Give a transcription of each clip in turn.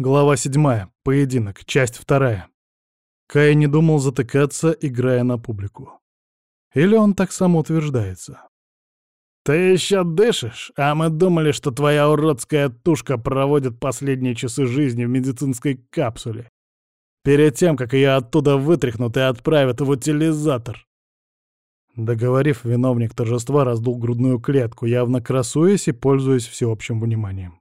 Глава 7. Поединок. Часть 2. Кай не думал затыкаться, играя на публику. Или он так самоутверждается? «Ты еще дышишь? А мы думали, что твоя уродская тушка проводит последние часы жизни в медицинской капсуле. Перед тем, как ее оттуда вытряхнут и отправят в утилизатор». Договорив, виновник торжества раздул грудную клетку, явно красуясь и пользуясь всеобщим вниманием.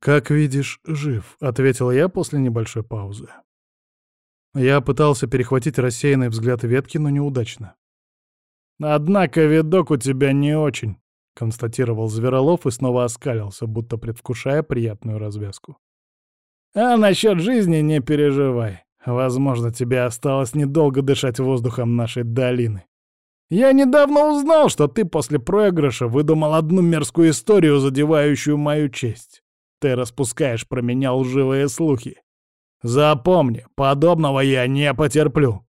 «Как видишь, жив», — ответил я после небольшой паузы. Я пытался перехватить рассеянный взгляд ветки, но неудачно. «Однако видок у тебя не очень», — констатировал Зверолов и снова оскалился, будто предвкушая приятную развязку. «А насчет жизни не переживай. Возможно, тебе осталось недолго дышать воздухом нашей долины. Я недавно узнал, что ты после проигрыша выдумал одну мерзкую историю, задевающую мою честь. Ты распускаешь про меня лживые слухи. Запомни, подобного я не потерплю.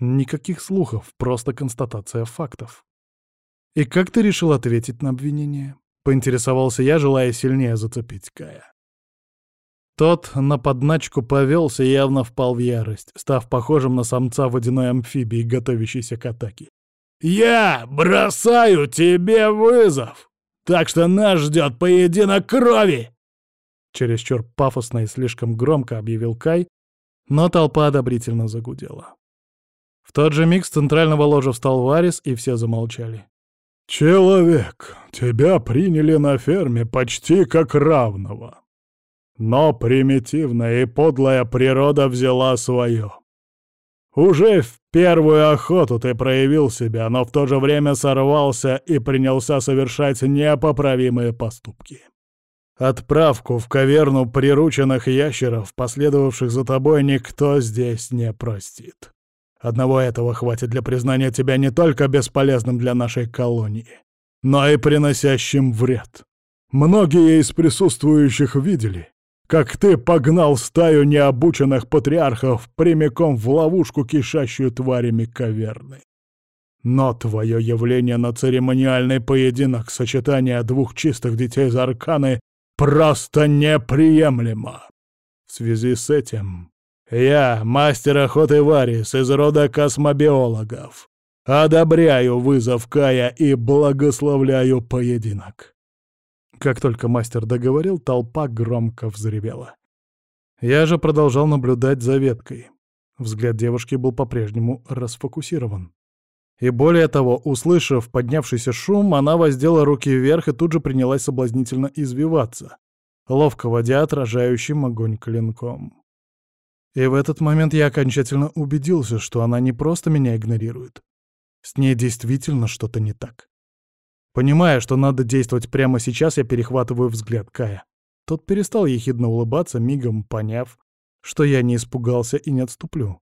Никаких слухов, просто констатация фактов. И как ты решил ответить на обвинение? Поинтересовался я, желая сильнее зацепить Кая. Тот на подначку повелся и явно впал в ярость, став похожим на самца водяной амфибии, готовящейся к атаке. «Я бросаю тебе вызов!» Так что нас ждет поединок крови!» Чересчур пафосно и слишком громко объявил Кай, но толпа одобрительно загудела. В тот же миг с центрального ложа встал Варис, и все замолчали. «Человек, тебя приняли на ферме почти как равного. Но примитивная и подлая природа взяла свое. Уже в первую охоту ты проявил себя, но в то же время сорвался и принялся совершать непоправимые поступки. Отправку в каверну прирученных ящеров, последовавших за тобой, никто здесь не простит. Одного этого хватит для признания тебя не только бесполезным для нашей колонии, но и приносящим вред. Многие из присутствующих видели, как ты погнал стаю необученных патриархов прямиком в ловушку, кишащую тварями каверны. Но твое явление на церемониальный поединок сочетания двух чистых детей из Арканы просто неприемлемо. В связи с этим я, мастер охоты Варис из рода космобиологов, одобряю вызов Кая и благословляю поединок. Как только мастер договорил, толпа громко взревела. Я же продолжал наблюдать за веткой. Взгляд девушки был по-прежнему расфокусирован. И более того, услышав поднявшийся шум, она воздела руки вверх и тут же принялась соблазнительно извиваться, ловко водя отражающим огонь клинком. И в этот момент я окончательно убедился, что она не просто меня игнорирует. С ней действительно что-то не так. Понимая, что надо действовать прямо сейчас, я перехватываю взгляд Кая. Тот перестал ехидно улыбаться, мигом поняв, что я не испугался и не отступлю.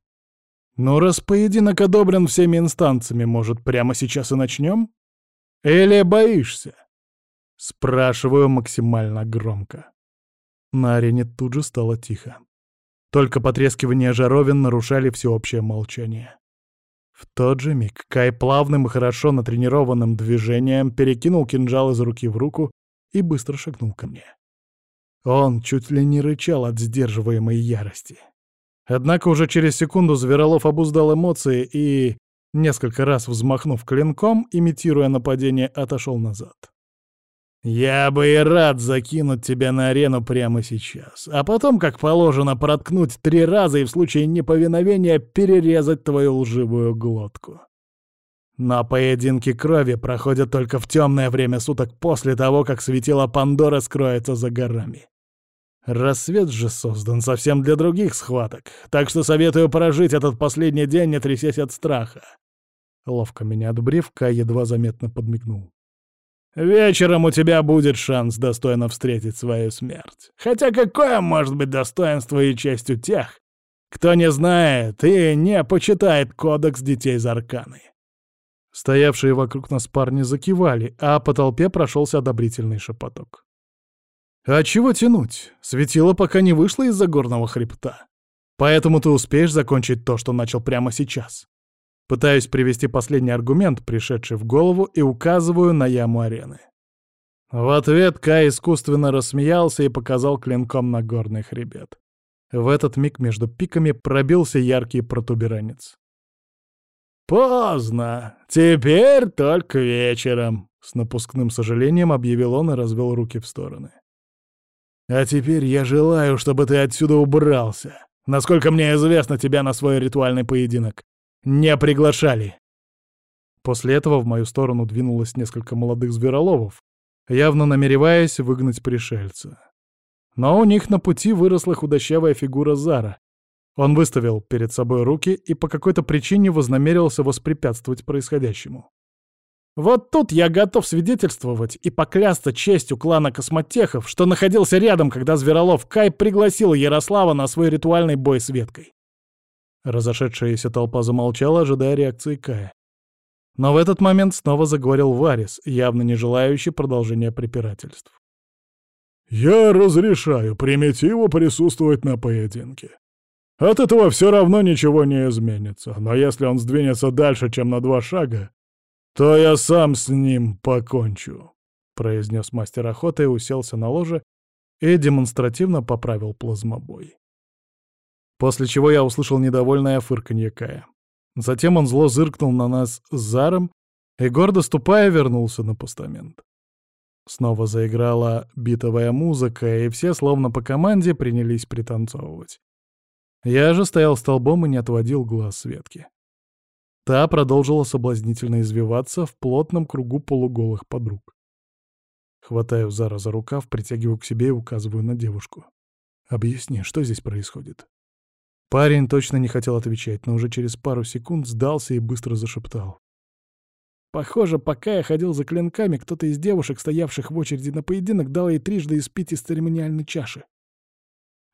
«Ну, раз поединок одобрен всеми инстанциями, может, прямо сейчас и начнем? Или боишься?» Спрашиваю максимально громко. На арене тут же стало тихо. Только потрескивание жаровин нарушали всеобщее молчание. В тот же миг Кай плавным и хорошо натренированным движением перекинул кинжал из руки в руку и быстро шагнул ко мне. Он чуть ли не рычал от сдерживаемой ярости. Однако уже через секунду Зверолов обуздал эмоции и, несколько раз взмахнув клинком, имитируя нападение, отошел назад. «Я бы и рад закинуть тебя на арену прямо сейчас, а потом, как положено, проткнуть три раза и в случае неповиновения перерезать твою лживую глотку. Но поединки крови проходят только в темное время суток после того, как светило Пандора скроется за горами. Рассвет же создан совсем для других схваток, так что советую прожить этот последний день, не трясясь от страха». Ловко меня отбрив, Кай едва заметно подмигнул. Вечером у тебя будет шанс достойно встретить свою смерть. Хотя какое может быть достоинство и честь у тех, кто не знает и не почитает кодекс детей из Арканы?» Стоявшие вокруг нас парни закивали, а по толпе прошелся одобрительный шепоток. «А чего тянуть? Светило пока не вышло из-за горного хребта. Поэтому ты успеешь закончить то, что начал прямо сейчас. Пытаюсь привести последний аргумент, пришедший в голову, и указываю на яму арены. В ответ Кай искусственно рассмеялся и показал клинком на горный хребет. В этот миг между пиками пробился яркий протуберанец. «Поздно! Теперь только вечером!» С напускным сожалением объявил он и развел руки в стороны. «А теперь я желаю, чтобы ты отсюда убрался. Насколько мне известно, тебя на свой ритуальный поединок не приглашали». После этого в мою сторону двинулось несколько молодых звероловов, явно намереваясь выгнать пришельца. Но у них на пути выросла худощавая фигура Зара. Он выставил перед собой руки и по какой-то причине вознамерился воспрепятствовать происходящему. Вот тут я готов свидетельствовать и поклясться честью клана космотехов, что находился рядом, когда Зверолов Кай пригласил Ярослава на свой ритуальный бой с веткой. Разошедшаяся толпа замолчала, ожидая реакции Кая. Но в этот момент снова заговорил Варис, явно не желающий продолжения препирательств. «Я разрешаю Примитиву присутствовать на поединке. От этого все равно ничего не изменится, но если он сдвинется дальше, чем на два шага, то я сам с ним покончу», — произнес мастер охоты и уселся на ложе и демонстративно поправил плазмобой. После чего я услышал недовольное фырканье Кая. Затем он зло зыркнул на нас с Заром и, гордо ступая, вернулся на постамент. Снова заиграла битовая музыка, и все, словно по команде, принялись пританцовывать. Я же стоял столбом и не отводил глаз Светки. Та продолжила соблазнительно извиваться в плотном кругу полуголых подруг. Хватаю Зара за рукав, притягиваю к себе и указываю на девушку. «Объясни, что здесь происходит?» Парень точно не хотел отвечать, но уже через пару секунд сдался и быстро зашептал. Похоже, пока я ходил за клинками, кто-то из девушек, стоявших в очереди на поединок, дал ей трижды испить из церемониальной чаши.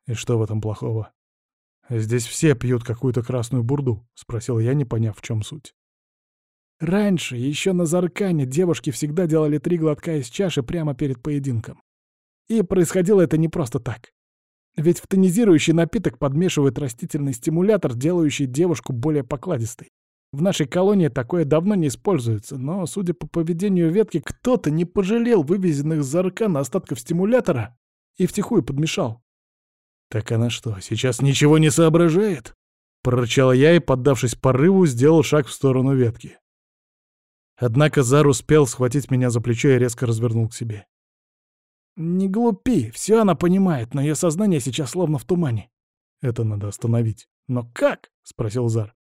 И что в этом плохого? «Здесь все пьют какую-то красную бурду», — спросил я, не поняв, в чем суть. Раньше, еще на Заркане, девушки всегда делали три глотка из чаши прямо перед поединком. И происходило это не просто так. Ведь в тонизирующий напиток подмешивают растительный стимулятор, делающий девушку более покладистой. В нашей колонии такое давно не используется, но, судя по поведению ветки, кто-то не пожалел вывезенных с Заркана остатков стимулятора и втихую подмешал. «Так она что, сейчас ничего не соображает?» Прорычал я и, поддавшись порыву, сделал шаг в сторону ветки. Однако Зар успел схватить меня за плечо и резко развернул к себе. «Не глупи, все она понимает, но ее сознание сейчас словно в тумане. Это надо остановить. Но как?» — спросил Зар.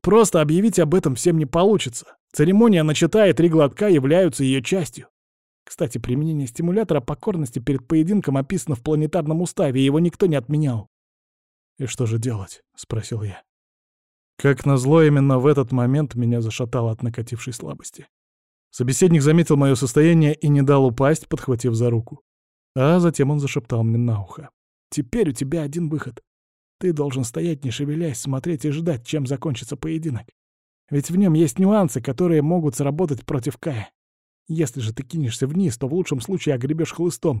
«Просто объявить об этом всем не получится. Церемония начата, и три глотка являются ее частью. Кстати, применение стимулятора покорности перед поединком описано в планетарном уставе, и его никто не отменял. «И что же делать?» — спросил я. Как назло, именно в этот момент меня зашатало от накатившей слабости. Собеседник заметил мое состояние и не дал упасть, подхватив за руку. А затем он зашептал мне на ухо. «Теперь у тебя один выход. Ты должен стоять, не шевелясь, смотреть и ждать, чем закончится поединок. Ведь в нем есть нюансы, которые могут сработать против Кая. Если же ты кинешься вниз, то в лучшем случае огребешь хлыстом,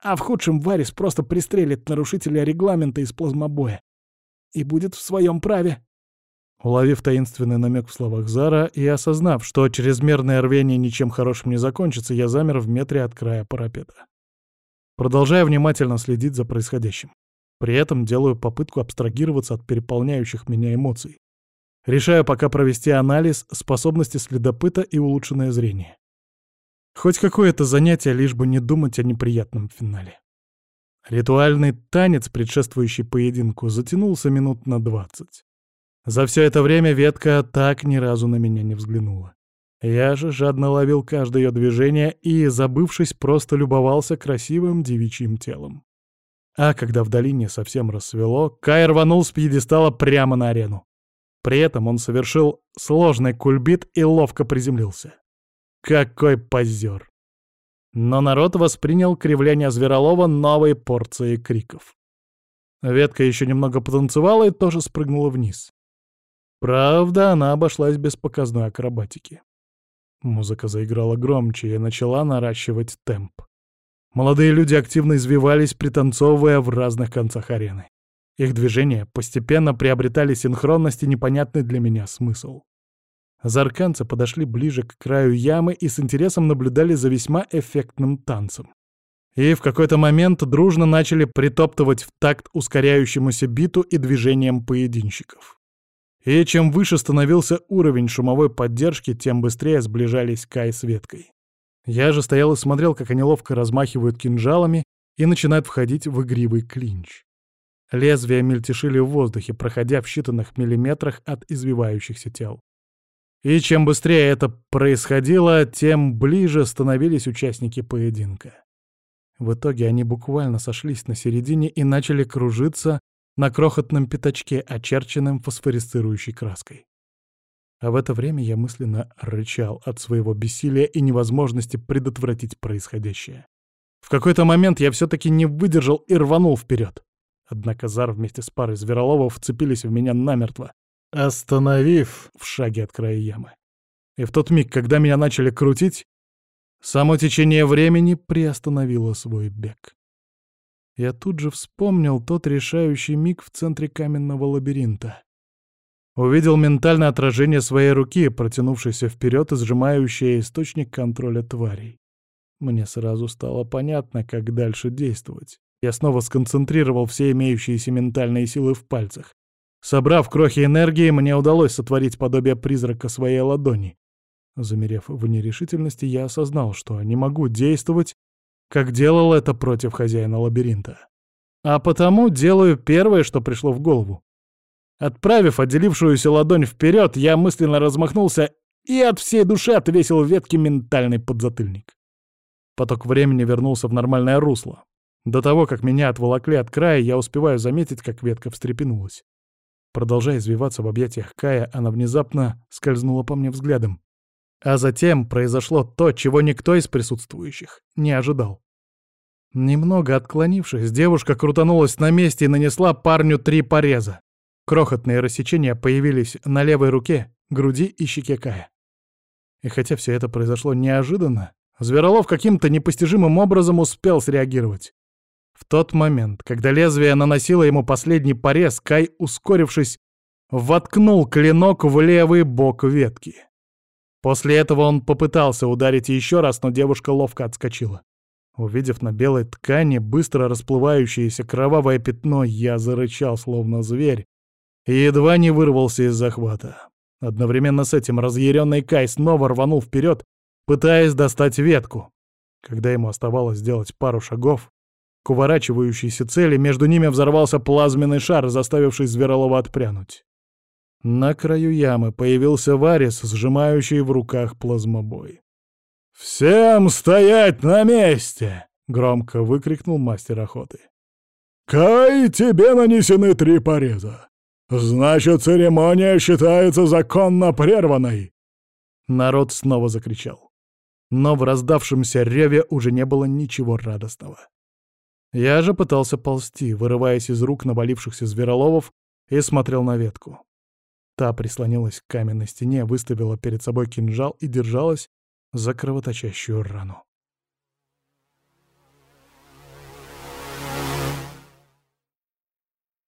а в худшем Варис просто пристрелит нарушителя регламента из плазмобоя. И будет в своем праве. Уловив таинственный намек в словах Зара и осознав, что чрезмерное рвение ничем хорошим не закончится, я замер в метре от края парапета. Продолжая внимательно следить за происходящим. При этом делаю попытку абстрагироваться от переполняющих меня эмоций. Решаю пока провести анализ способности следопыта и улучшенное зрение. Хоть какое-то занятие, лишь бы не думать о неприятном финале. Ритуальный танец, предшествующий поединку, затянулся минут на двадцать. За все это время ветка так ни разу на меня не взглянула. Я же жадно ловил каждое ее движение и, забывшись, просто любовался красивым девичьим телом. А когда в долине совсем рассвело, Кай рванул с пьедестала прямо на арену. При этом он совершил сложный кульбит и ловко приземлился. Какой позер! Но народ воспринял кривление Зверолова новой порцией криков. Ветка еще немного потанцевала и тоже спрыгнула вниз. Правда, она обошлась без показной акробатики. Музыка заиграла громче и начала наращивать темп. Молодые люди активно извивались, пританцовывая в разных концах арены. Их движения постепенно приобретали синхронность и непонятный для меня смысл. Зарканцы подошли ближе к краю ямы и с интересом наблюдали за весьма эффектным танцем. И в какой-то момент дружно начали притоптывать в такт ускоряющемуся биту и движениям поединщиков. И чем выше становился уровень шумовой поддержки, тем быстрее сближались Кай с веткой. Я же стоял и смотрел, как они ловко размахивают кинжалами и начинают входить в игривый клинч. Лезвия мельтешили в воздухе, проходя в считанных миллиметрах от извивающихся тел. И чем быстрее это происходило, тем ближе становились участники поединка. В итоге они буквально сошлись на середине и начали кружиться на крохотном пятачке, очерченном фосфорисцирующей краской. А в это время я мысленно рычал от своего бессилия и невозможности предотвратить происходящее. В какой-то момент я все-таки не выдержал и рванул вперед. Однако Зар вместе с парой звероловов вцепились в меня намертво, остановив в шаге от края ямы. И в тот миг, когда меня начали крутить, само течение времени приостановило свой бег. Я тут же вспомнил тот решающий миг в центре каменного лабиринта. Увидел ментальное отражение своей руки, протянувшейся вперед и сжимающее источник контроля тварей. Мне сразу стало понятно, как дальше действовать. Я снова сконцентрировал все имеющиеся ментальные силы в пальцах. Собрав крохи энергии, мне удалось сотворить подобие призрака своей ладони. Замерев в нерешительности, я осознал, что не могу действовать, как делал это против хозяина лабиринта. А потому делаю первое, что пришло в голову. Отправив отделившуюся ладонь вперед, я мысленно размахнулся и от всей души отвесил ветке ментальный подзатыльник. Поток времени вернулся в нормальное русло. До того, как меня отволокли от края, я успеваю заметить, как ветка встрепенулась. Продолжая извиваться в объятиях Кая, она внезапно скользнула по мне взглядом. А затем произошло то, чего никто из присутствующих не ожидал. Немного отклонившись, девушка крутанулась на месте и нанесла парню три пореза. Крохотные рассечения появились на левой руке, груди и щеке Кая. И хотя все это произошло неожиданно, Зверолов каким-то непостижимым образом успел среагировать. В тот момент, когда лезвие наносило ему последний порез, Кай, ускорившись, воткнул клинок в левый бок ветки. После этого он попытался ударить еще раз, но девушка ловко отскочила. Увидев на белой ткани быстро расплывающееся кровавое пятно, я зарычал, словно зверь, и едва не вырвался из захвата. Одновременно с этим разъяренный Кай снова рванул вперед, пытаясь достать ветку. Когда ему оставалось сделать пару шагов, к уворачивающейся цели между ними взорвался плазменный шар, заставивший Зверолова отпрянуть. На краю ямы появился Варис, сжимающий в руках плазмобой. «Всем стоять на месте!» — громко выкрикнул мастер охоты. «Кай, тебе нанесены три пореза. «Значит, церемония считается законно прерванной!» Народ снова закричал. Но в раздавшемся реве уже не было ничего радостного. Я же пытался ползти, вырываясь из рук навалившихся звероловов, и смотрел на ветку. Та прислонилась к каменной стене, выставила перед собой кинжал и держалась за кровоточащую рану.